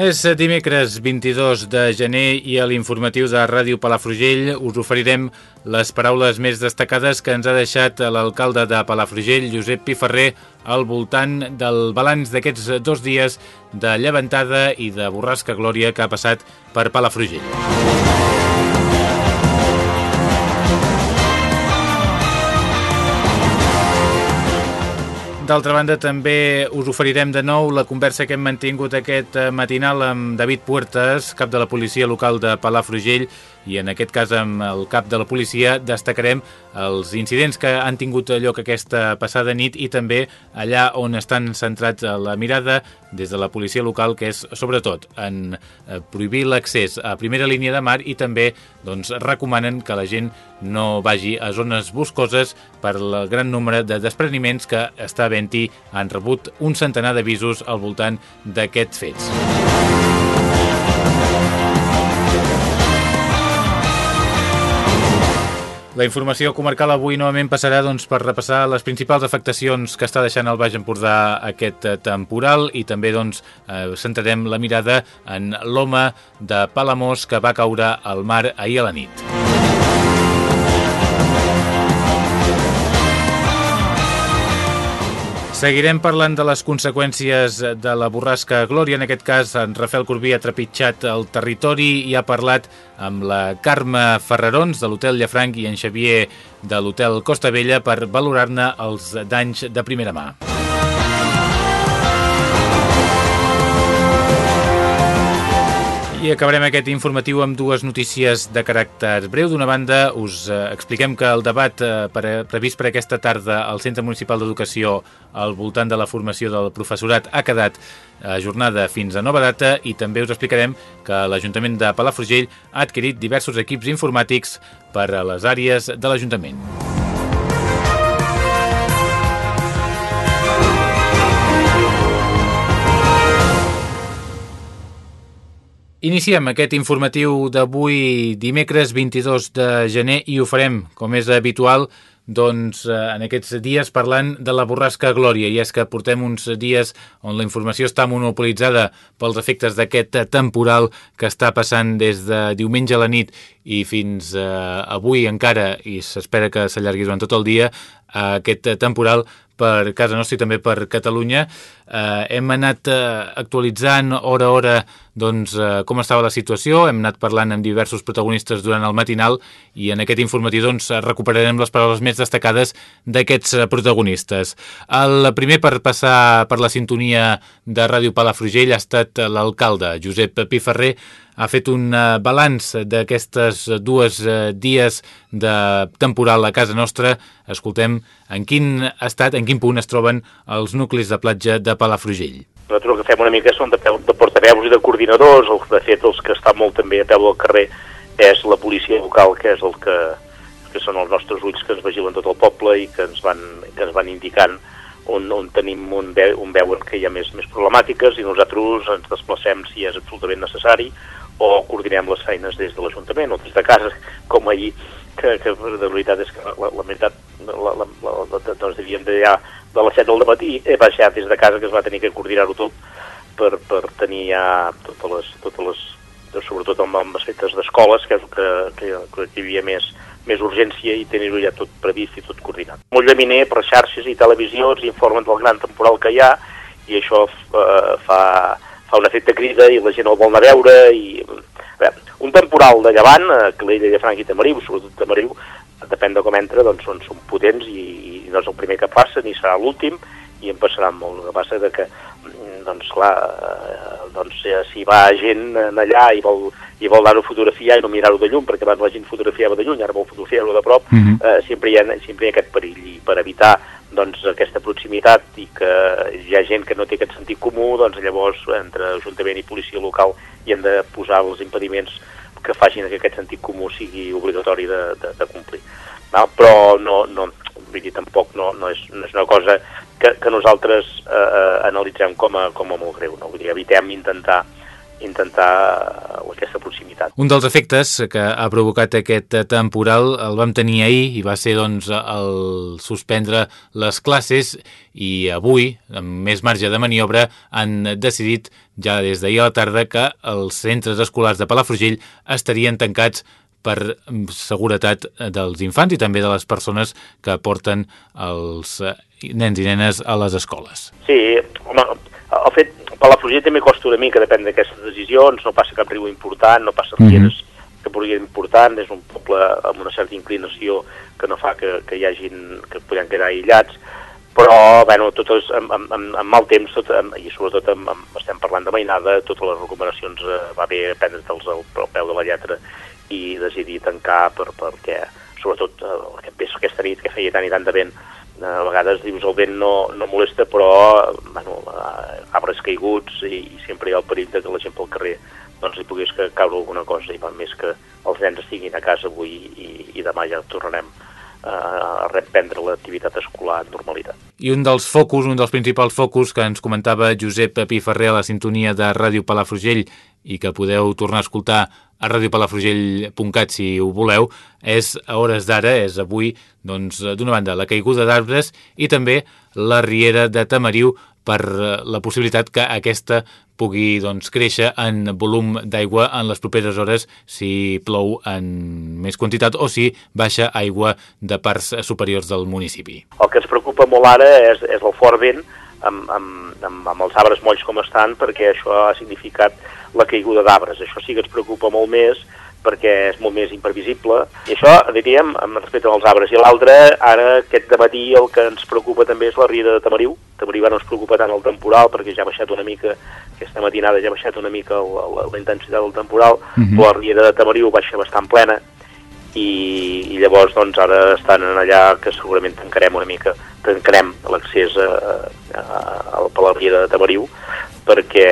És dimecres 22 de gener i a l'informatiu de Ràdio Palafrugell us oferirem les paraules més destacades que ens ha deixat l'alcalde de Palafrugell, Josep Piferrer, al voltant del balanç d'aquests dos dies de llevantada i de borrasca glòria que ha passat per Palafrugell. D'altra banda, també us oferirem de nou la conversa que hem mantingut aquest eh, matinal amb David Puertas, cap de la policia local de Palafrugell, i en aquest cas amb el cap de la policia destacarem els incidents que han tingut lloc aquesta passada nit i també allà on estan centrats la mirada des de la policia local, que és sobretot en eh, prohibir l'accés a primera línia de mar i també doncs, recomanen que la gent no vagi a zones boscoses per el gran nombre de despreniments que està havent-hi. Han rebut un centenar d'avisos al voltant d'aquests fets. La informació comarcal avui novament passarà doncs, per repassar les principals afectacions que està deixant el Baix Empordà aquest eh, temporal i també doncs, eh, centrarem la mirada en l'home de Palamós que va caure al mar ahir a la nit. Seguirem parlant de les conseqüències de la borrasca Glòria. En aquest cas, en Rafael Corbí ha trepitjat el territori i ha parlat amb la Carme Ferrarons de l'Hotel Llafranc i en Xavier de l'Hotel Costa Vella per valorar-ne els danys de primera mà. I acabarem aquest informatiu amb dues notícies de caràcter breu. D'una banda, us eh, expliquem que el debat eh, per, previst per aquesta tarda al Centre Municipal d'Educació al voltant de la formació del professorat ha quedat ajornada fins a nova data i també us explicarem que l'Ajuntament de Palafrugell ha adquirit diversos equips informàtics per a les àrees de l'Ajuntament. Iniciem aquest informatiu d'avui dimecres 22 de gener i ho farem, com és habitual, doncs, eh, en aquests dies parlant de la borrasca Glòria i és que portem uns dies on la informació està monopolitzada pels efectes d'aquest temporal que està passant des de diumenge a la nit i fins eh, avui encara i s'espera que s'allargui durant tot el dia eh, aquest temporal per casa nostra i també per Catalunya. Eh, hem anat eh, actualitzant hora a hora doncs, eh, com estava la situació, hem anat parlant amb diversos protagonistes durant el matinal i en aquest informatiu doncs, recuperarem les paraules més destacades d'aquests eh, protagonistes. El primer per passar per la sintonia de Ràdio Palafrugell ha estat l'alcalde, Josep Piferrer, ha fet un uh, balanç d'aquestes dues dies de temporal a casa nostra. Escoltem en quin estat, en quin punt es troben els nuclis de platja de Palafrugell. Nosaltres el que fem una mica són de, de portaveus i de coordinadors, el, de fet els que estan molt també a peu del carrer és la policia local, que és el que, que són els nostres ulls que ens vigilen tot el poble i que ens van, que ens van indicant on, on tenim un, ve, un veuen que hi ha més, més problemàtiques i nosaltres ens desplacem si és absolutament necessari o coordinem les feines des de l'Ajuntament o des de casa, com ahir, que, que de veritat és que la, la meitat la, la, la, la, doncs devíem de ja de les 7 del matí he baixat des de casa que es va tenir que coordinar-ho tot per, per tenir ja totes les, totes les sobretot amb, amb aspectes d'escoles, que que, que, que hi havia més, més urgència i tenir-ho ja tot previst i tot coordinat. Molt llaminer per xarxes i televisions informen del gran temporal que hi ha i això eh, fa, fa un efecte crida i la gent el vol anar a veure i bé, un temporal de llevant, eh, de Franc i Tamariu, sobretot Tamariu, depèn de com entra, doncs són, són potents i, i no és el primer que passa ni serà l'últim i en passarà molt. El que passa és que, mm, doncs clar, eh, doncs, eh, si va gent allà i vol, i vol anar-ho a fotografiar i no mirar-ho de llum, perquè abans la gent fotografiava de lluny, ara vol fotografiar-ho de prop, uh Mhm. -huh. eh, sempre, hi ha, sempre hi ha aquest perill. I per evitar doncs, aquesta proximitat i que hi ha gent que no té aquest sentit comú, doncs llavors entre Ajuntament i policia local hi han de posar els impediments que facin que aquest sentit comú sigui obligatori de, de, de complir. No? Però no, no, vull dir, tampoc no, no, és, no és una cosa que, que nosaltres eh, eh, analitzem com a, com a molt greu. No? Vull dir, evitem intentar intentar eh, aquesta proximitat. Un dels efectes que ha provocat aquest temporal el vam tenir ahir i va ser doncs, el suspendre les classes i avui, amb més marge de maniobra, han decidit ja des d'ahir a la tarda que els centres escolars de Palafrugell estarien tancats per seguretat dels infants i també de les persones que porten els nens i nenes a les escoles. Sí, home, el fet, Palafrugell també costa una mica, depèn d'aquestes decisions, no passa cap riu important, no passa rieres mm -hmm. que podrien important, és un poble amb una certa inclinació que no fa que, que hi hagin, que podem quedar aïllats, però, bueno, totes, amb, amb, amb, amb mal temps, tot, amb, i sobretot amb, amb, estem parlant de mainada, totes les recomanacions eh, va bé prendre-te'ls al, al peu de la lletra i decidir tancar per, perquè, sobretot, eh, aquest, aquesta nit que feia tant i tant de vent, a vegades dius el vent no, no molesta, però bueno, arbres caiguts i, i sempre hi ha el perill de que la gent pel carrer doncs li pogués caure alguna cosa i va més que els nens estiguin a casa avui i, i demà ja tornarem a reprendre l'activitat escolar en normalitat. I un dels focus, un dels principals focus que ens comentava Josep Piferrer a la sintonia de Ràdio Palafrugell i que podeu tornar a escoltar a radiopalafrugell.cat si ho voleu, és a hores d'ara, és avui, doncs, d'una banda, la caiguda d'arbres i també la riera de Tamariu per la possibilitat que aquesta pugui doncs, créixer en volum d'aigua en les properes hores si plou en més quantitat o si baixa aigua de parts superiors del municipi. El que ens preocupa molt ara és, és el fort vent amb, amb, amb, amb els arbres molls com estan perquè això ha significat la caiguda d'arbres. Això sí que ens preocupa molt més perquè és molt més imprevisible. I això, diríem, amb respecte als arbres. I l'altre, ara, aquest matí, el que ens preocupa també és la ria de Tamariu. Tamariu ara no ens preocupa tant el temporal, perquè ja ha baixat una mica, aquesta matinada ja ha baixat una mica la, la, la intensitat del temporal, uh -huh. però la ria de Tamariu baixa bastant plena, i, i llavors doncs ara estan allà que segurament tancarem una mica, tancarem l'accés a, a, a, a la ria de Tamariu, perquè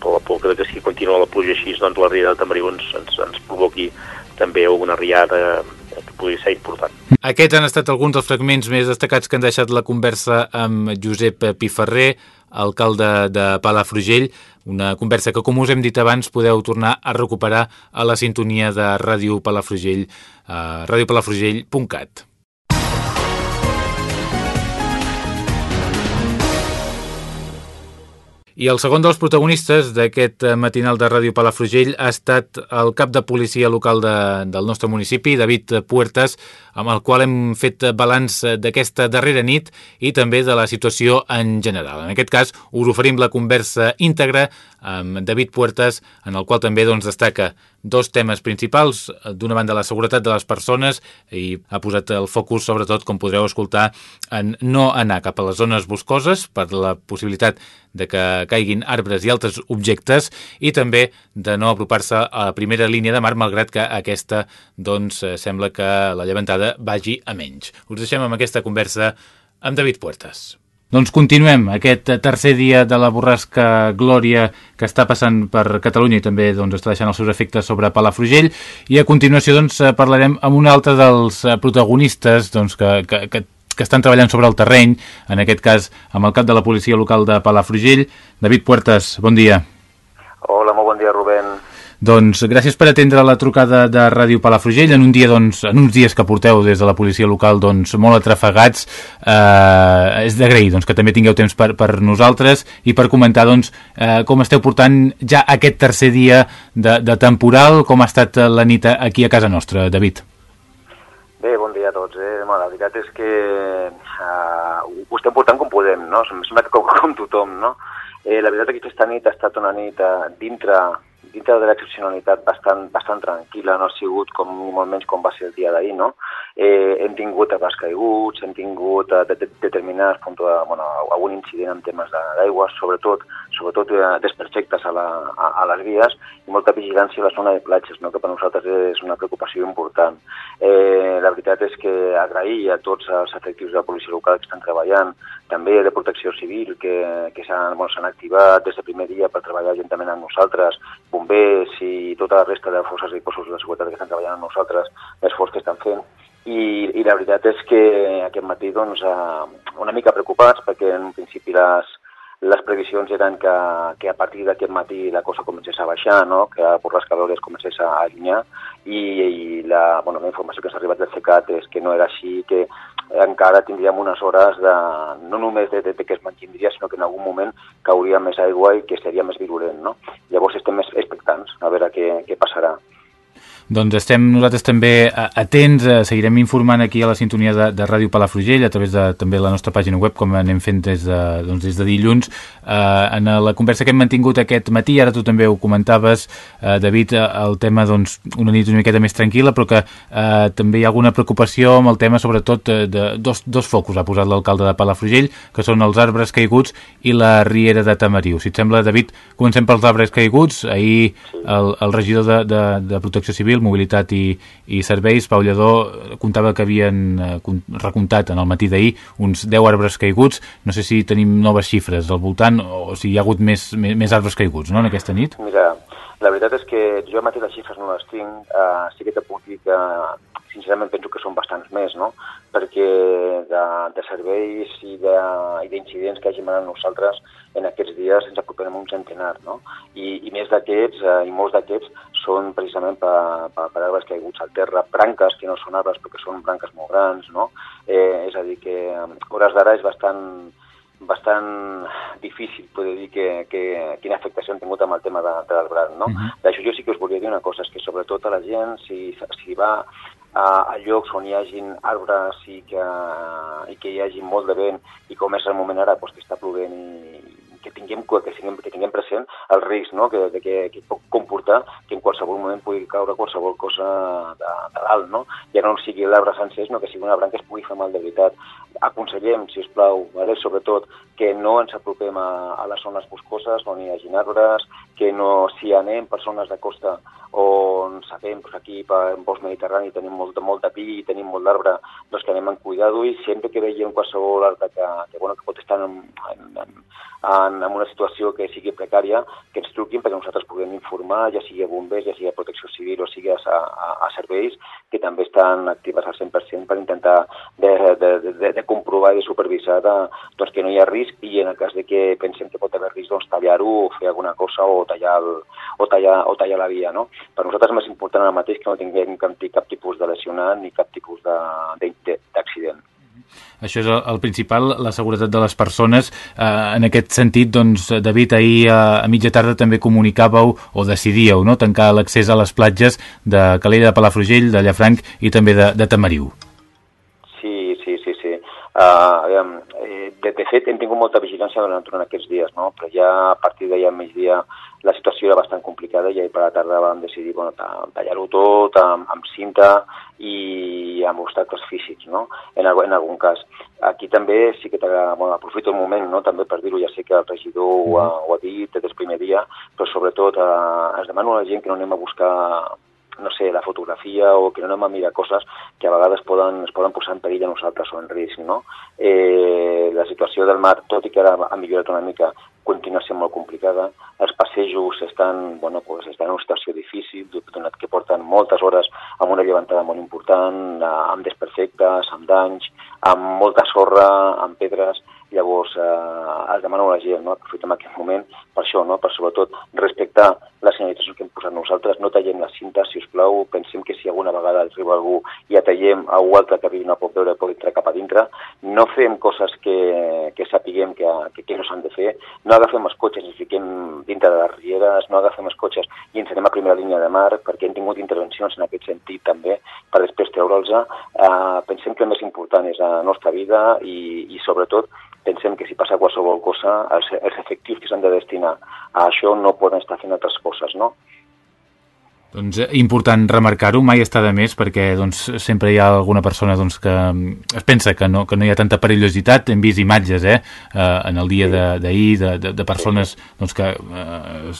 per la por que si continua la pluja així, doncs la riada de Tamariu ens, ens, ens provoqui també una riada que pugui ser important. Aquests han estat alguns dels fragments més destacats que han deixat la conversa amb Josep Piferrer, alcalde de Palafrugell, una conversa que, com us hem dit abans, podeu tornar a recuperar a la sintonia de Ràdio Palafrugell, a radiopalafrugell.cat. I el segon dels protagonistes d'aquest matinal de Ràdio Palafrugell ha estat el cap de policia local de, del nostre municipi, David Puertas, amb el qual hem fet balanç d'aquesta darrera nit i també de la situació en general. En aquest cas, us oferim la conversa íntegra amb David Puertas, en el qual també doncs, destaca dos temes principals. D'una banda, la seguretat de les persones i ha posat el focus, sobretot, com podreu escoltar, en no anar cap a les zones boscoses per la possibilitat de que caiguin arbres i altres objectes i també de no apropar-se a la primera línia de mar, malgrat que aquesta doncs, sembla que la llevantada vagi a menys. Us deixem amb aquesta conversa amb David Puertas. Doncs continuem aquest tercer dia de la borrasca Glòria que està passant per Catalunya i també doncs, està deixant els seus efectes sobre Palafrugell i a continuació doncs, parlarem amb un altre dels protagonistes doncs, que, que, que que estan treballant sobre el terreny, en aquest cas amb el cap de la policia local de Palafrugell. David Puertas, bon dia. Hola, molt bon dia, Rubén. Doncs gràcies per atendre la trucada de Ràdio Palafrugell en, un dia, doncs, en uns dies que porteu des de la policia local doncs, molt atrafegats. Eh, és d'agrair doncs, que també tingueu temps per, per nosaltres i per comentar doncs, eh, com esteu portant ja aquest tercer dia de, de temporal, com ha estat la nit aquí a casa nostra, David. Bé, bon dia a tots. Eh? Bueno, la veritat és que uh, ho estem portant com podem, no? Em sembla que com, com tothom, no? Eh, la veritat és que aquesta nit ha estat una nit uh, dintre dintre de l'excepcionalitat bastant, bastant tranquil·la, no ha sigut com molt menys com va ser el dia d'ahir, no? Eh, hem tingut arbres caiguts, hem tingut eh, de, de, determinats punts, de, bueno, algun incident en temes d'aigua, sobretot, sobretot eh, desperfectes a, la, a, a les vies i molta vigilància a la zona de platges, no? que per nosaltres és una preocupació important. Eh, la veritat és que agrair a tots els efectius de la policia local que estan treballant, també de protecció civil que, que s'han bueno, activat des del primer dia per treballar juntament amb nosaltres, i tota la resta de forces i cossos de seguretat que estan treballant amb nosaltres, l'esforç que estan fent. I, i la veritat és que aquest matí doncs, eh, una mica preocupats perquè en principi les, les previsions eren que, que a partir d'aquest matí la cosa comencés a baixar, no? que per les calores comencés a allunyar i, i la, bueno, la informació que s'ha arribat del CECAT és que no era així, que encara tindríem unes hores de, no només de, de, de que es mantindria, sinó que en algun moment cauria més aigua i que seria més virulent. No? Llavors estem expectants a veure què, què passarà. Doncs estem nosaltres també eh, atents, eh, seguirem informant aquí a la sintonia de, de Ràdio Palafrugell a través de també la nostra pàgina web com anem fent des de, doncs des de dilluns eh, en la conversa que hem mantingut aquest matí, ara tu també ho comentaves eh, David, eh, el tema doncs una nit una miqueta més tranquil·la però que eh, també hi ha alguna preocupació amb el tema sobretot de, de dos, dos focus ha posat l'alcalde de Palafrugell que són els arbres caiguts i la riera de Tamariu. Si et sembla, David, comencem pels arbres caiguts. Ahir el, el regidor de, de, de Protecció Civil Civil, Mobilitat i, i Serveis, Pau Lledó comptava que havien eh, recomptat en el matí d'ahir uns 10 arbres caiguts. No sé si tenim noves xifres al voltant o si hi ha hagut més, més, més arbres caiguts no, en aquesta nit. Mira, la veritat és que jo mateix les xifres no les tinc. Uh, sí que te puc dir que sincerament penso que són bastants més, no? Perquè de, de serveis i d'incidents que hagin anat nosaltres en aquests dies ens apropem un centenar, no? I, i més d'aquests, eh, i molts d'aquests, són precisament per, per, per arbres caiguts al terra, branques que no són arbres perquè són branques molt grans, no? Eh, és a dir, que a hores d'ara és bastant, bastant difícil poder dir que, que, quina afectació han tingut amb el tema de, de l'arbrat, no? Uh -huh. D'això jo sí que us volia dir una cosa, és que sobretot a la gent, si, si va a, llocs on hi hagin arbres i que, i que hi hagi molt de vent i com és el moment ara doncs, que està plovent i, que tinguem, que tinguem, que tinguem present el risc no? que, de que, que pot comportar que en qualsevol moment pugui caure qualsevol cosa de, de dalt, no? ja no sigui l'arbre sencer, sinó que sigui una branca que es pugui fer mal de veritat. Aconsellem, si us plau, vale? sobretot, que no ens apropem a, a les zones boscoses on hi hagi arbres, que no si anem per zones de costa on sabem que aquí per bosc mediterrani tenim molt, molt de pi i tenim molt d'arbre, doncs que anem amb cuidado i sempre que veiem qualsevol arbre que, que, bueno, que pot estar en, en, en, en, en una situació que sigui precària, que ens truquin perquè nosaltres puguem informar, ja sigui a bombers, ja sigui a protecció civil o sigui a, a, a serveis, que també estan actives al 100% per intentar de, de, de, de comprovar i de supervisar de, doncs, que no hi ha risc i en el cas de que pensem que pot haver risc, doncs tallar-ho o fer alguna cosa o tallar, el, o tallar, o tallar la via. No? Per nosaltres és més important ara mateix que no tinguem cap, cap tipus de lesionat ni cap tipus d'accident. Això és el, el principal, la seguretat de les persones. Eh, en aquest sentit, doncs, David, ahir a, a mitja tarda també comunicàveu o decidíeu no? tancar l'accés a les platges de Calella de Palafrugell, de Llafranc i també de, de Tamariu. Eh, de, de fet, hem tingut molta vigilància durant, durant aquests dies, no? però ja a partir d'allà al migdia la situació era bastant complicada i ahir per la tarda vam decidir bueno, tallar-ho tot amb, amb cinta i amb obstacles físics, no? en, en algun cas. Aquí també sí que bueno, aprofito el moment no? també per dir-ho, ja sé que el regidor ho ha, ho ha dit des del primer dia, però sobretot eh, es demano a la gent que no anem a buscar no sé, la fotografia o que no anem a mirar coses que a vegades poden, es poden posar en perill a nosaltres o en risc, no? Eh, la situació del mar, tot i que ara ha millorat una mica, continua sent molt complicada. Els passejos estan, bueno, pues estan en una situació difícil, donat que porten moltes hores amb una llevantada molt important, amb desperfectes, amb danys, amb molta sorra, amb pedres, Llavors, eh, es demana a la gent, no? aprofitem aquest moment per això, no? per sobretot respectar la senyalització que hem posat nosaltres, no tallem la cinta, si us plau, pensem que si alguna vegada arriba algú i atallem a algú altre que no pot veure, pot entrar cap a dintre, no fem coses que, que sapiguem que, que, que no s'han de fer, no agafem els cotxes i fiquem dintre de les rieres, no agafem els cotxes i ens anem a primera línia de mar, perquè hem tingut intervencions en aquest sentit també, per després treure'ls. Eh, pensem que el més important és la nostra vida i, i sobretot pensem que si passa qualsevol cosa, els, els efectius que s'han de destinar a això no poden estar fent altres coses, no? Doncs eh, important remarcar-ho, mai està de més perquè doncs, sempre hi ha alguna persona doncs, que mm, es pensa que no, que no hi ha tanta perillositat, hem vist imatges eh, eh en el dia d'ahir de, de, de, persones doncs, que eh,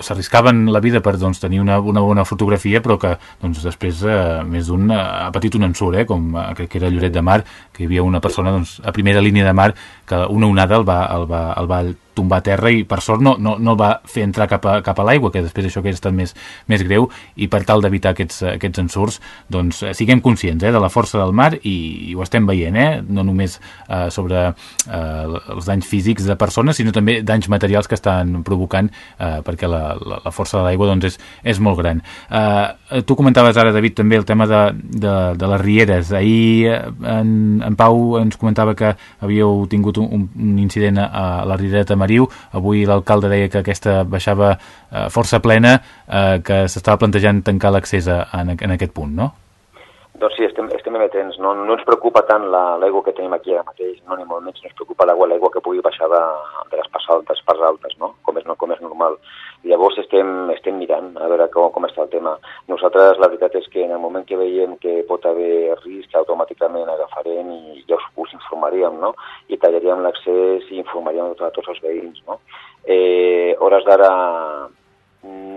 s'arriscaven la vida per doncs, tenir una, una bona fotografia però que doncs, després eh, més d'un eh, ha patit un ensurt, eh, com crec que era Lloret de Mar, que hi havia una persona doncs, a primera línia de mar que una onada el va, el va, el va tombar a terra i per sort no, no, no el va fer entrar cap a, cap a l'aigua, que després això que ha estat més, més greu i per tal d'evitar aquests, aquests ensurts doncs eh, siguem conscients eh, de la força del mar i, i ho estem veient, eh, no només eh, sobre eh, els danys físics de persones sinó també danys materials que estan provocant eh, perquè la, la, la força de l'aigua doncs és, és molt gran. Eh, tu comentaves ara, David, també el tema de, de, de les rieres. Ahir en, en Pau ens comentava que havíeu tingut un, un incident a la riera de Tamariu. Avui l'alcalde deia que aquesta baixava eh, força plena, eh, que s'estava plantejant tancar l'accés en, en aquest punt, no? Doncs sí, estem, estem amatents. No, no ens preocupa tant l'aigua que tenim aquí ara mateix, no, ni molt menys, no ens preocupa l'aigua que pugui baixar de, de les parts altes, parts altes, no? com, és, no, com és normal. Llavors estem, estem mirant a veure com, com està el tema. Nosaltres la veritat és que en el moment que veiem que pot haver risc, automàticament agafarem i ja us, us informaríem, no? I tallaríem l'accés i informaríem a tots els veïns, no? Eh, hores d'ara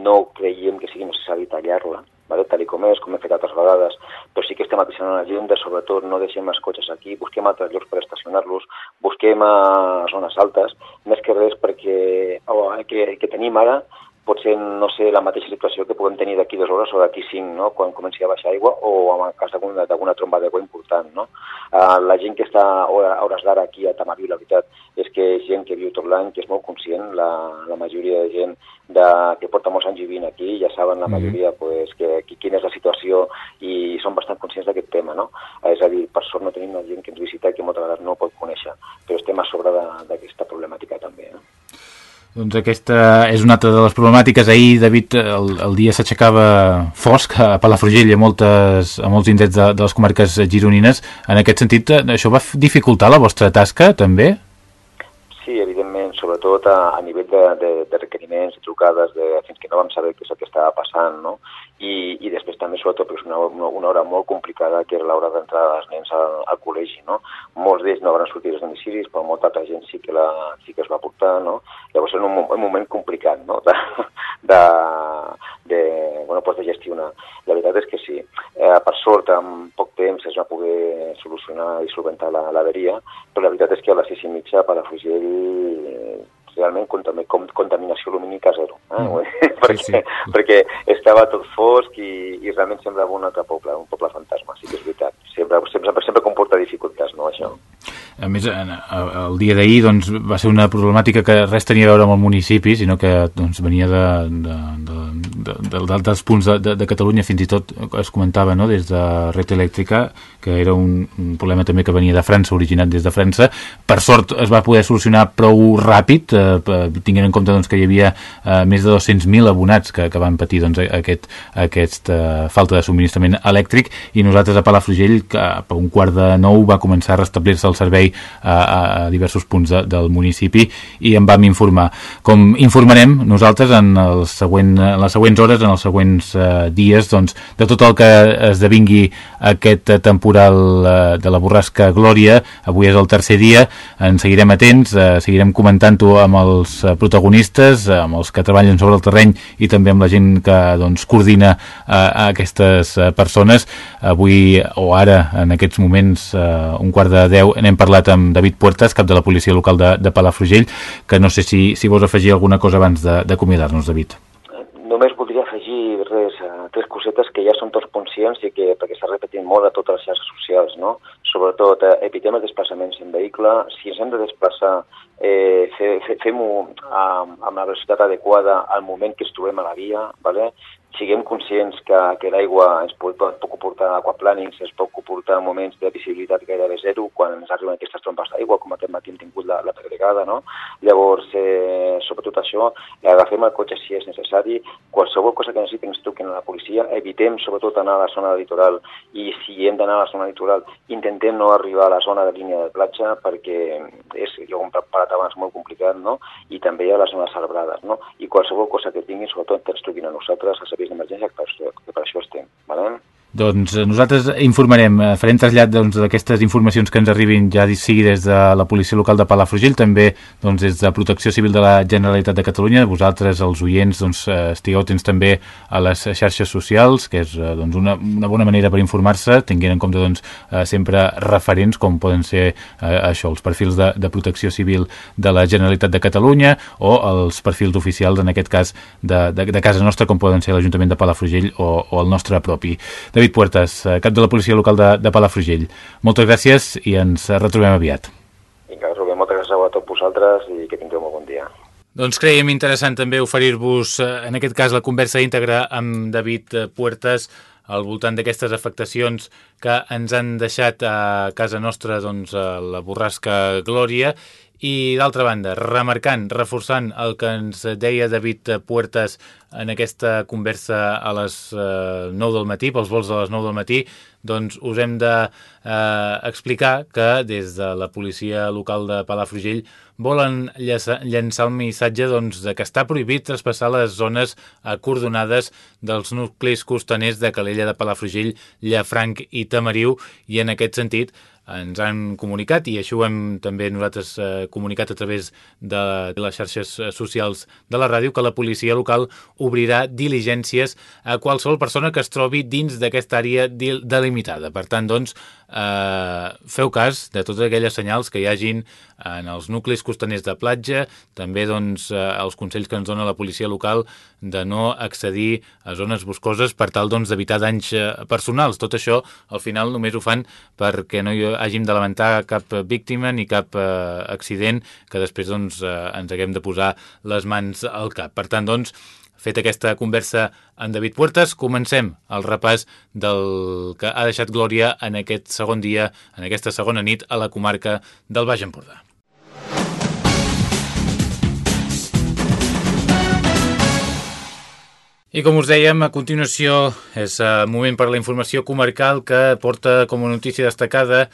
no creiem que sigui necessari tallar-la, vale? tal com és, com hem fet altres vegades, però sí que estem avisant a la gent de sobretot no deixem els cotxes aquí, busquem altres llocs per estacionar-los, busquem a zones altes, més que res perquè oh, que, que tenim ara potser no sé la mateixa situació que puguem tenir d'aquí dues hores o d'aquí cinc, no? quan comenci a baixar aigua o en el cas d'alguna tromba d'aigua important. No? Uh, la gent que està a hores d'ara aquí a Tamariu, la veritat, és que és gent que viu tot l'any, que és molt conscient, la, la majoria de gent de, que porta molts anys vivint aquí, ja saben la mm-hmm. majoria pues, que, que, quina és la situació i són bastant conscients d'aquest tema. No? És a dir, per sort no tenim la gent que ens visita que moltes vegades no pot conèixer, però estem a sobre d'aquesta problemàtica també. No? Doncs aquesta és una altra de les problemàtiques. Ahir, David, el, el dia s'aixecava fosc a Palafrugell, a, moltes, a molts indrets de, de les comarques gironines. En aquest sentit, això va dificultar la vostra tasca, també? Sí, evidentment, sobretot a, a nivell de, de, de requeriments, de trucades, de, fins que no vam saber què és el que estava passant, no? i, i després també sobretot perquè és una, una, hora molt complicada que era l'hora d'entrar dels nens al, al col·legi, no? Molts d'ells no van sortir dels domicilis, però molta altra gent sí que, la, sí que es va portar, no? Llavors era un, un moment complicat, no?, de, de, de, bueno, pues de gestionar. La veritat és que sí. Eh, per sort, en poc temps es va poder solucionar i solventar l'averia, però la veritat és que a les sis i mitja per a realment contaminació lumínica zero, eh? Mm. perquè, sí, sí. perquè estava tot fosc i, i realment semblava un altre poble, un poble fantasma, sí que és veritat. Sempre, sempre, sempre comporta dificultats, no, això. A més, el dia d'ahir doncs, va ser una problemàtica que res tenia a veure amb el municipi, sinó que doncs, venia de, de, de, d'altres punts de, de, de Catalunya, fins i tot es comentava no? des de Red Elèctrica, que era un, un problema també que venia de França, originat des de França. Per sort es va poder solucionar prou ràpid, eh, tinguent en compte doncs, que hi havia eh, més de 200.000 abonats que, que van patir doncs, aquest, aquesta eh, falta de subministrament elèctric i nosaltres a Palafrugell, que per un quart de nou va començar a restablir-se el servei a, a diversos punts de, del municipi i en vam informar. Com informarem nosaltres en, el següent, en les següents hores, en els següents eh, dies, doncs, de tot el que esdevingui aquest temporal eh, de la borrasca Glòria. Avui és el tercer dia, en seguirem atents, eh, seguirem comentant-ho amb els eh, protagonistes, amb els que treballen sobre el terreny i també amb la gent que doncs, coordina eh, aquestes eh, persones. Avui o ara, en aquests moments, eh, un quart de deu, n'hem parlat amb David Puertas, cap de la policia local de, de Palafrugell, que no sé si, si vols afegir alguna cosa abans d'acomiadar-nos, David. Tres cosetes que ja són tots conscients i que perquè s'ha repetit molt a totes les xarxes socials, no? Sobretot, eh, evitem els desplaçaments en vehicle, si ens hem de desplaçar, eh, fem-ho amb, amb la velocitat adequada al moment que ens trobem a la via, ¿vale? Siguem conscients que, que l'aigua ens pot, pot comportar aquaplanings, es pot comportar moments de visibilitat gairebé zero quan ens arriben aquestes trompes d'aigua, com aquest matí hem tingut la, la pedregada, no? Llavors, eh, sobretot això, agafem el cotxe si és necessari, qualsevol cosa que necessiten ens truquin a la policia, evitem sobretot anar a la zona litoral i si hem d'anar a la zona litoral intentem no arribar a la zona de línia de platja perquè és, jo hem preparat abans, molt complicat, no? I també a les zones celebrades, no? I qualsevol cosa que tinguin, sobretot ens truquin a nosaltres, a serveis d'emergència, que, que per això estem, ¿vale? Doncs eh, nosaltres informarem, eh, farem trasllat doncs, d'aquestes doncs, informacions que ens arribin ja sigui des de la policia local de Palafrugell, també doncs, des de Protecció Civil de la Generalitat de Catalunya, vosaltres, els oients, doncs, eh, estigueu atents també a les xarxes socials, que és doncs, una, una bona manera per informar-se, tinguent en compte doncs, sempre referents com poden ser eh, això, els perfils de, de Protecció Civil de la Generalitat de Catalunya o els perfils oficials, en aquest cas, de, de, de casa nostra, com poden ser l'Ajuntament de Palafrugell o, o el nostre propi. David Puertas, eh, cap de la policia local de, de Palafrugell. Moltes gràcies i ens retrobem aviat. Vinga, Rubén, moltes gràcies a tots vosaltres i que tingueu un bon dia. Doncs creiem interessant també oferir-vos, eh, en aquest cas, la conversa íntegra amb David eh, Puertas al voltant d'aquestes afectacions que ens han deixat a casa nostra doncs, la borrasca Glòria i d'altra banda, remarcant, reforçant el que ens deia David Puertas en aquesta conversa a les eh, 9 del matí, pels vols de les 9 del matí, doncs us hem de eh, explicar que des de la policia local de Palafrugell volen llançar el missatge doncs, de que està prohibit traspassar les zones acordonades dels nuclis costaners de Calella de Palafrugell, Llafranc i Tamariu i en aquest sentit ens han comunicat i això ho hem també nosaltres eh, comunicat a través de les xarxes eh, socials de la ràdio que la policia local obrirà diligències a qualsevol persona que es trobi dins d'aquesta àrea delimitada. Per tant, doncs, eh, feu cas de totes aquelles senyals que hi hagin en els nuclis costaners de platja, també doncs, eh, els consells que ens dona la policia local de no accedir a zones boscoses per tal doncs, d'evitar doncs, danys eh, personals. Tot això, al final, només ho fan perquè no hi hàgim de lamentar cap víctima ni cap eh, accident que després doncs, eh, ens haguem de posar les mans al cap. Per tant, doncs, Fet aquesta conversa amb David Puertas, comencem el repàs del que ha deixat Glòria en aquest segon dia, en aquesta segona nit a la comarca del Baix Empordà. I com us dèiem, a continuació és el eh, moment per a la informació comarcal que porta com a notícia destacada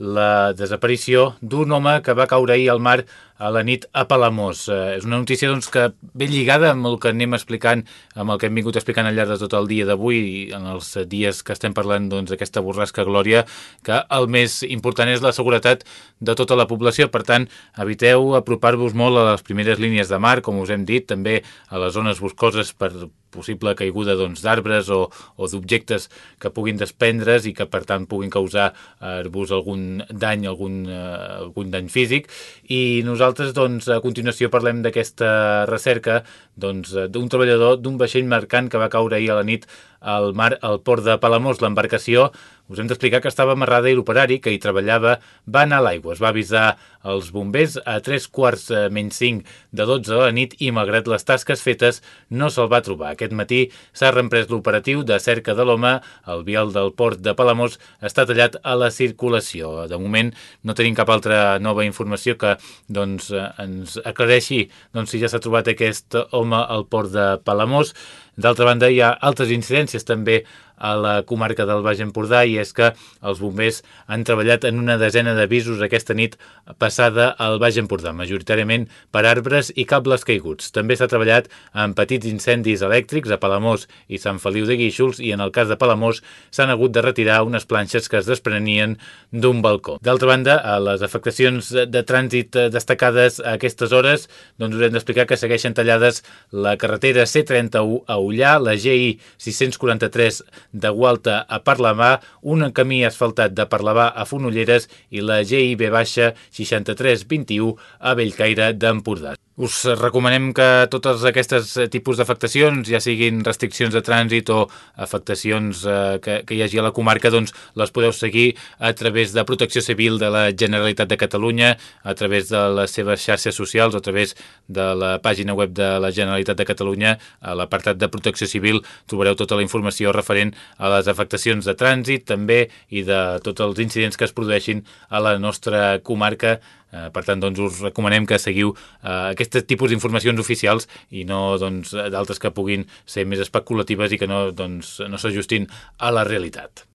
la desaparició d'un home que va caure ahir al mar a la nit a Palamós. Eh, és una notícia doncs, que ben lligada amb el que anem explicant, amb el que hem vingut explicant al llarg de tot el dia d'avui i en els dies que estem parlant doncs, d'aquesta doncs, borrasca glòria, que el més important és la seguretat de tota la població. Per tant, eviteu apropar-vos molt a les primeres línies de mar, com us hem dit, també a les zones boscoses per possible caiguda doncs, d'arbres doncs, o, o d'objectes que puguin desprendre's i que per tant puguin causar a vos algun dany, algun, uh, algun dany físic i nosaltres doncs, a continuació parlem d'aquesta recerca doncs, d'un doncs, treballador d'un vaixell mercant que va caure ahir a la nit al mar al port de Palamós. L'embarcació, us hem d'explicar que estava amarrada i l'operari que hi treballava va anar a l'aigua. Es va avisar els bombers a tres quarts eh, menys cinc de 12 de la nit i, malgrat les tasques fetes, no se'l va trobar. Aquest matí s'ha reemprès l'operatiu de cerca de l'home. El vial del port de Palamós està tallat a la circulació. De moment no tenim cap altra nova informació que doncs, ens aclareixi doncs, si ja s'ha trobat aquest home al port de Palamós. D'altra banda, hi ha altres incidències també a la comarca del Baix Empordà i és que els bombers han treballat en una desena d'avisos aquesta nit passada al Baix Empordà, majoritàriament per arbres i cables caiguts. També s'ha treballat en petits incendis elèctrics a Palamós i Sant Feliu de Guíxols i en el cas de Palamós s'han hagut de retirar unes planxes que es desprenien d'un balcó. D'altra banda, a les afectacions de trànsit destacades a aquestes hores, doncs us hem d'explicar que segueixen tallades la carretera C31 a Ullà, la GI 643 de Gualta a Parlamà, un camí asfaltat de Parlavà a Fonolleres i la GIB baixa 6321 a Bellcaire d'Empordà. Us recomanem que totes aquestes tipus d'afectacions, ja siguin restriccions de trànsit o afectacions eh, que, que hi hagi a la comarca, doncs les podeu seguir a través de Protecció Civil de la Generalitat de Catalunya, a través de les seves xarxes socials a través de la pàgina web de la Generalitat de Catalunya, a l'apartat de Protecció Civil trobareu tota la informació referent a les afectacions de trànsit també i de tots els incidents que es produeixin a la nostra comarca Eh, per tant, doncs, us recomanem que seguiu eh, aquest tipus d'informacions oficials i no doncs, d'altres que puguin ser més especulatives i que no doncs, no s'ajustin a la realitat.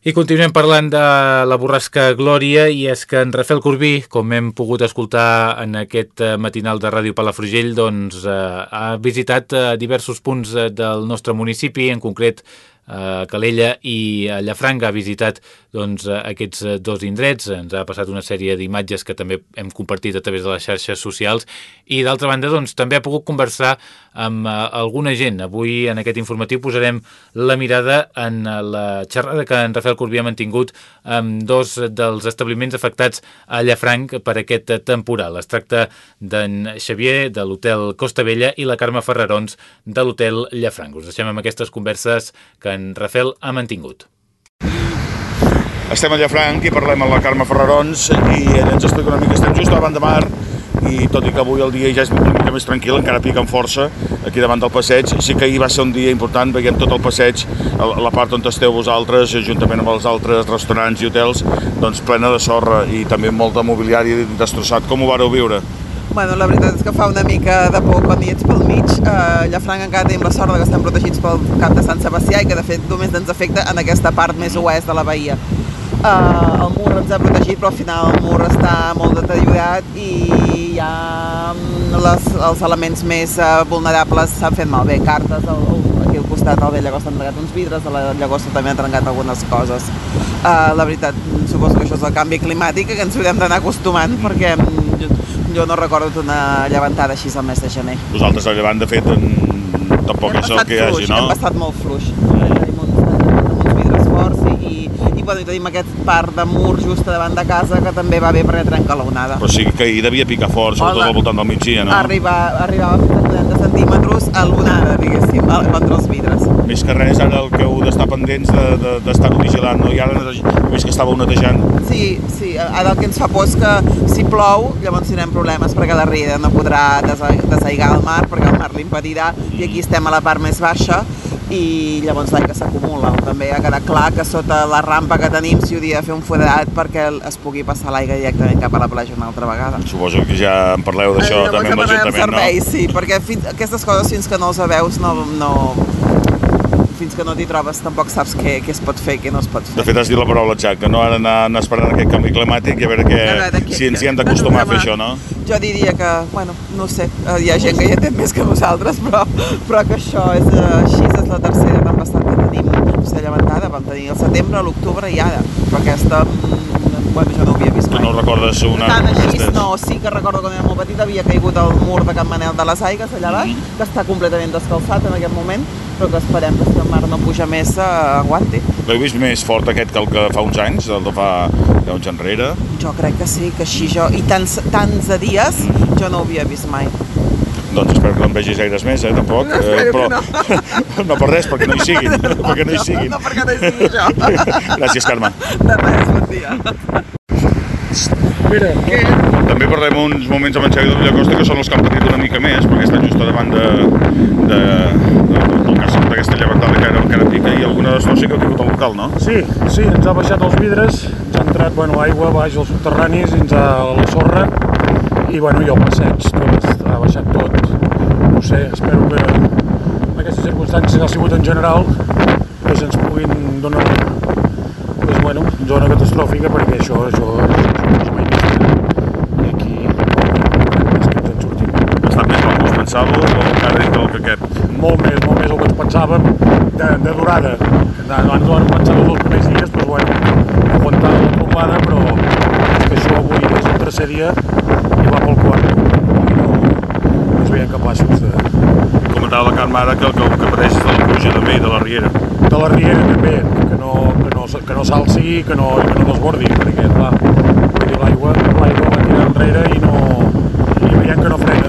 I continuem parlant de la borrasca Glòria i és que en Rafael Corbí, com hem pogut escoltar en aquest eh, matinal de Ràdio Palafrugell, doncs eh, ha visitat eh, diversos punts eh, del nostre municipi, en concret a Calella i a Llafranc ha visitat doncs, aquests dos indrets, ens ha passat una sèrie d'imatges que també hem compartit a través de les xarxes socials i d'altra banda doncs, també ha pogut conversar amb alguna gent. Avui en aquest informatiu posarem la mirada en la xerrada que en Rafael Corbí ha mantingut amb dos dels establiments afectats a Llafranc per aquest temporal. Es tracta d'en Xavier de l'hotel Costa Vella i la Carme Ferrarons de l'hotel Llafranc. Us deixem amb aquestes converses que Rafel ha mantingut. Estem a Llafranc i parlem amb la Carme Ferrarons i ella ens explica una mica, estem just davant de mar i tot i que avui el dia ja és una mica més tranquil, encara pica amb força aquí davant del passeig, sí que ahir va ser un dia important, veiem tot el passeig, la part on esteu vosaltres, juntament amb els altres restaurants i hotels, doncs plena de sorra i també molt de mobiliari destrossat. Com ho vareu viure? Bueno, la veritat és que fa una mica de por quan hi ets pel mig. Eh, Llafranc encara tenim la sort que estem protegits pel cap de Sant Sebastià i que de fet només ens afecta en aquesta part més oest de la bahia. Uh, el mur ens ha protegit, però al final el mur està molt deteriorat i ja mm, les, els elements més uh, vulnerables s'han fet malbé. Cartes, el, aquí al costat del vell llagosta han trencat uns vidres, a la llagosta també han trencat algunes coses. Uh, la veritat, suposo que això és el canvi climàtic, que ens haurem d'anar acostumant, perquè jo no recordo una llevantada així al mes de gener. Vosaltres el llevant, de fet, en... tampoc és el que hi hagi, no? Hem passat molt fluix. Tenim uns, uns vidres forts i, i, i, bueno, i tenim aquest part de mur just davant de casa que també va bé perquè trenca l'onada. Però sí que hi devia picar fort, sobretot al voltant del migdia, no? Arriba, arribava fins a 40 centímetres a l'onada, diguéssim, contra els vidres. Més que res, ara el que heu d'estar pendents d'estar-ho de, vigilant, no? I ara he vist que estàveu netejant. Sí, sí, ara el que ens fa por és que si plou, llavors tindrem problemes perquè la riera no podrà desaigar el mar perquè el mar l'impedirà i aquí estem a la part més baixa i llavors l'aigua s'acumula. També ha quedat clar que sota la rampa que tenim s'hi hauria de fer un foderat perquè es pugui passar l'aigua directament cap a la platja una altra vegada. Suposo que ja en parleu d'això eh, també amb l'Ajuntament, no? Sí, perquè fins, aquestes coses fins que no els veus no, no, fins que no t'hi trobes tampoc saps què, què es pot fer i què no es pot fer. De fet, has dit la paraula exacta, no? Ara anar, anar esperant aquest canvi climàtic i a veure, que, a veure que, si ens hi hem d'acostumar a fer això, no? Jo diria que, bueno, no sé, eh, hi ha gent que hi entén més que nosaltres, però, però que això és eh, així, és la tercera tempestat que tenim, no sé, llevantada, vam tenir el setembre, l'octubre i ara, però aquesta mm, bueno, jo no ho havia vist mai. Tu no recordes una Tant així, no, sí que recordo quan era molt petit havia caigut el mur de Can Manel de les Aigues allà baix, mm -hmm. que està completament descalçat en aquest moment, però que esperem que si el mar no puja més eh, aguanti. L'heu vist més fort aquest que el que fa uns anys, el de fa anys enrere? Jo crec que sí, que així jo, i tants, tants de dies, mm. jo no ho havia vist mai. Doncs espero que no en vegis gaires més, eh, tampoc. No, eh, però no. no per res, perquè no hi siguin. No, perquè no hi siguin. No, no perquè no hi sigui jo. Gràcies, Carme. De res, dia. Mira, què? També parlem uns moments amb en Xavi de Villacosta que són els que han patit una mica més, perquè estan just davant de, de, de, del cas d'aquesta llevantada que ara encara pica i alguna destrossa que ha tingut el local, no? Sí, sí, ens ha baixat els vidres, ens ha entrat bueno, aigua baix als subterranis, ens ha la sorra i, bueno, i el passeig tot, ha baixat tot. No sé, espero que en aquestes circumstàncies ha sigut en general pues ens puguin donar pues, bueno, zona catastròfica perquè això, això, això, això és mai vist i aquí és que ens en sortim. Ha estat més que us pensàveu o encara dit que aquest? Molt més, molt més el que ens pensàvem de, de durada. Abans ho vam pensar els primers dies, doncs bueno, aguantar la trobada, però és que això avui és el tercer dia i va pel quart i no, no ens veiem capaços de... Comentava la Carme ara que el que, que pateix és de la pluja també i de la riera. De la riera també, no, que no, que no s'alci i que no, que no desbordi, perquè clar, l'aigua l'aigua va tirar enrere i no i veiem que no frena.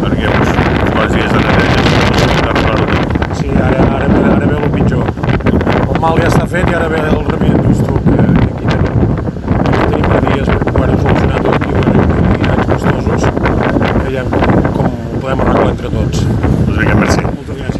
Perquè uns quants dies de neteja Sí, ara, ara, ara, ara ve el pitjor. El mal ja està fet i ara ve el remei d'indústria que, que aquí tenim. Aquí tenim per dies per poder-ho solucionar tot i, bueno, i anys costosos que ja com, com ho podem arreglar entre tots. Doncs vinga, merci. Moltes gràcies.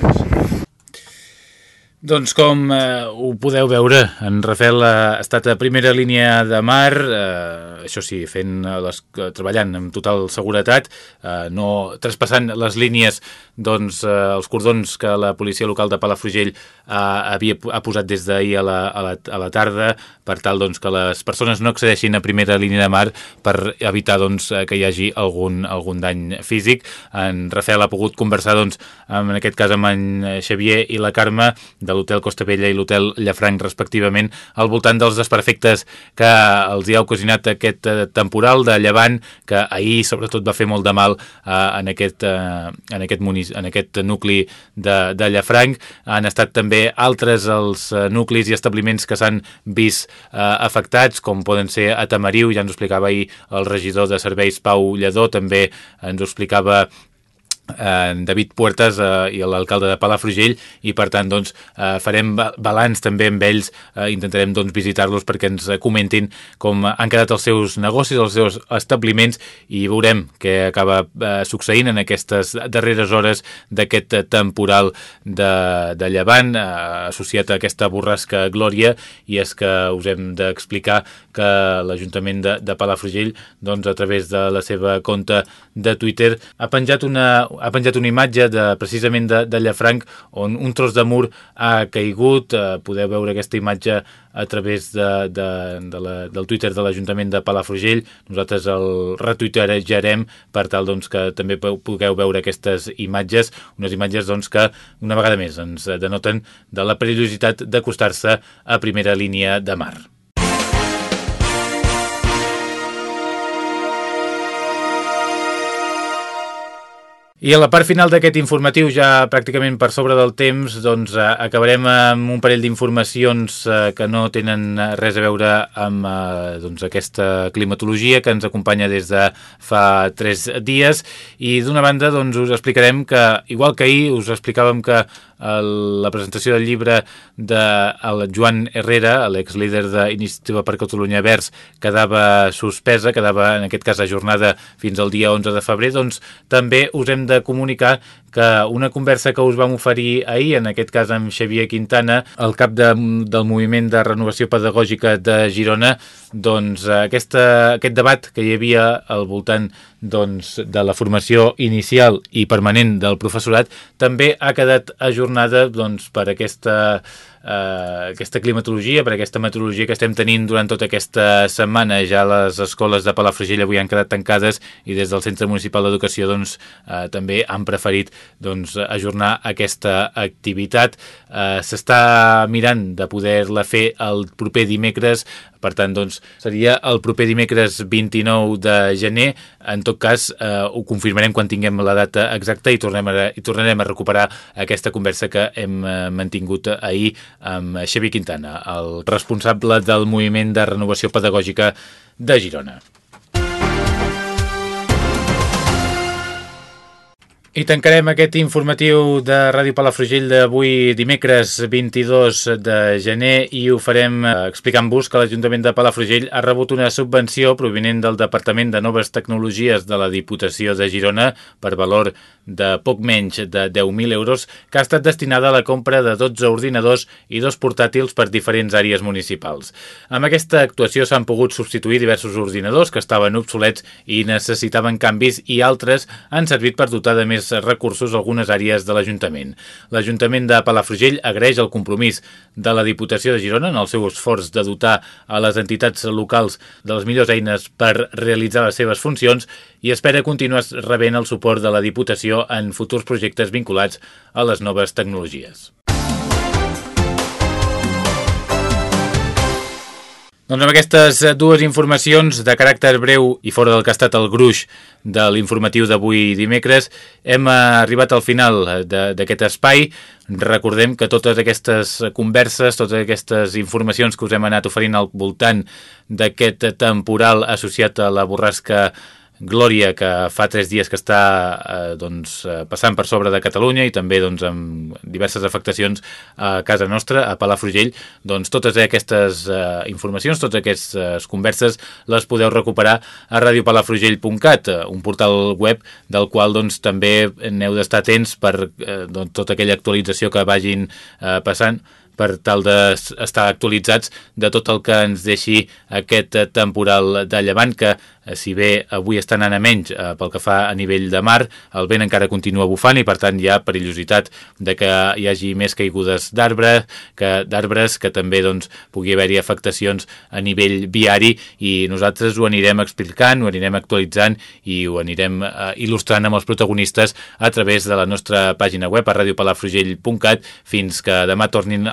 Doncs com eh, ho podeu veure, en Rafael ha estat a primera línia de mar, eh, això sí, fent les, treballant amb total seguretat, eh, no traspassant les línies, doncs, eh, els cordons que la policia local de Palafrugell eh, havia ha posat des d'ahir a, a, la, a la tarda per tal doncs, que les persones no accedeixin a primera línia de mar per evitar doncs, que hi hagi algun, algun dany físic. En Rafael ha pogut conversar, doncs, en aquest cas amb en Xavier i la Carme de l'hotel Costa Vella i l'hotel Llafranc, respectivament, al voltant dels desperfectes que els hi ha ocasionat aquest eh, temporal de llevant que ahir, sobretot, va fer molt de mal eh, en, aquest, eh, en, aquest en aquest nucli de, de Llafranc. Han estat també altres els eh, nuclis i establiments que s'han vist eh, afectats, com poden ser a Tamariu, ja ens ho explicava ahir el regidor de serveis Pau Lledó, també ens ho explicava eh, David Puertas eh, i l'alcalde de Palafrugell i per tant doncs, eh, farem balanç també amb ells, eh, intentarem doncs, visitar-los perquè ens comentin com han quedat els seus negocis, els seus establiments i veurem què acaba eh, succeint en aquestes darreres hores d'aquest temporal de, de llevant eh, associat a aquesta borrasca Glòria. I és que us hem d'explicar que l'Ajuntament de, de Palafrugell doncs, a través de la seva compte de Twitter ha penjat una, ha penjat una imatge de, precisament de, de Llafranc on un tros de mur ha caigut. Eh, podeu veure aquesta imatge a través de, de, de la, del Twitter de l'Ajuntament de Palafrugell. Nosaltres el retuitejarem per tal doncs, que també pugueu veure aquestes imatges, unes imatges doncs, que una vegada més ens denoten de la perillositat d'acostar-se a primera línia de mar. I a la part final d'aquest informatiu, ja pràcticament per sobre del temps, doncs eh, acabarem amb un parell d'informacions eh, que no tenen res a veure amb eh, doncs, aquesta climatologia que ens acompanya des de fa tres dies. I d'una banda, doncs, us explicarem que, igual que ahir, us explicàvem que la presentació del llibre de Joan Herrera, l'ex-líder d'Iniciativa per Catalunya Verds, quedava suspesa, quedava en aquest cas ajornada fins al dia 11 de febrer, doncs també us hem de comunicar que una conversa que us vam oferir ahir, en aquest cas amb Xavier Quintana, el cap de, del Moviment de Renovació Pedagògica de Girona, doncs aquesta, aquest debat que hi havia al voltant doncs, de la formació inicial i permanent del professorat també ha quedat ajornada doncs, per aquesta eh, aquesta climatologia, per aquesta meteorologia que estem tenint durant tota aquesta setmana. Ja les escoles de Palafrugell avui han quedat tancades i des del Centre Municipal d'Educació doncs, eh, també han preferit doncs, ajornar aquesta activitat. Eh, S'està mirant de poder-la fer el proper dimecres, per tant, doncs, seria el proper dimecres 29 de gener. En tot cas, eh, ho confirmarem quan tinguem la data exacta i tornem a, i tornarem a recuperar aquesta conversa que hem eh, mantingut ahir amb Xavi Quintana, el responsable del moviment de renovació pedagògica de Girona. I tancarem aquest informatiu de Ràdio Palafrugell d'avui dimecres 22 de gener i ho farem eh, explicant-vos que l'Ajuntament de Palafrugell ha rebut una subvenció provinent del Departament de Noves Tecnologies de la Diputació de Girona per valor de poc menys de 10.000 euros que ha estat destinada a la compra de 12 ordinadors i dos portàtils per diferents àrees municipals. Amb aquesta actuació s'han pogut substituir diversos ordinadors que estaven obsolets i necessitaven canvis i altres han servit per dotar de més recursos a algunes àrees de l'Ajuntament. L'Ajuntament de Palafrugell agraeix el compromís de la Diputació de Girona en el seu esforç de dotar a les entitats locals de les millors eines per realitzar les seves funcions i espera continuar rebent el suport de la Diputació en futurs projectes vinculats a les noves tecnologies. Doncs amb aquestes dues informacions de caràcter breu i fora del que ha estat el gruix de l'informatiu d'avui dimecres, hem arribat al final d'aquest espai. Recordem que totes aquestes converses, totes aquestes informacions que us hem anat oferint al voltant d'aquest temporal associat a la borrasca Glòria, que fa tres dies que està eh, doncs, eh, passant per sobre de Catalunya i també doncs, amb diverses afectacions a casa nostra, a Palafrugell, doncs totes aquestes eh, informacions, totes aquestes converses les podeu recuperar a radiopalafrugell.cat, eh, un portal web del qual doncs, també n'heu d'estar atents per eh, doncs, tota aquella actualització que vagin eh, passant per tal d'estar actualitzats de tot el que ens deixi aquest temporal de llevant que Eh, si bé avui estan anant a menys eh, pel que fa a nivell de mar, el vent encara continua bufant i per tant hi ha perillositat de que hi hagi més caigudes d'arbres, que d'arbres que també doncs, pugui haver-hi afectacions a nivell viari i nosaltres ho anirem explicant, ho anirem actualitzant i ho anirem eh, il·lustrant amb els protagonistes a través de la nostra pàgina web a radiopalafrugell.cat fins que demà tornin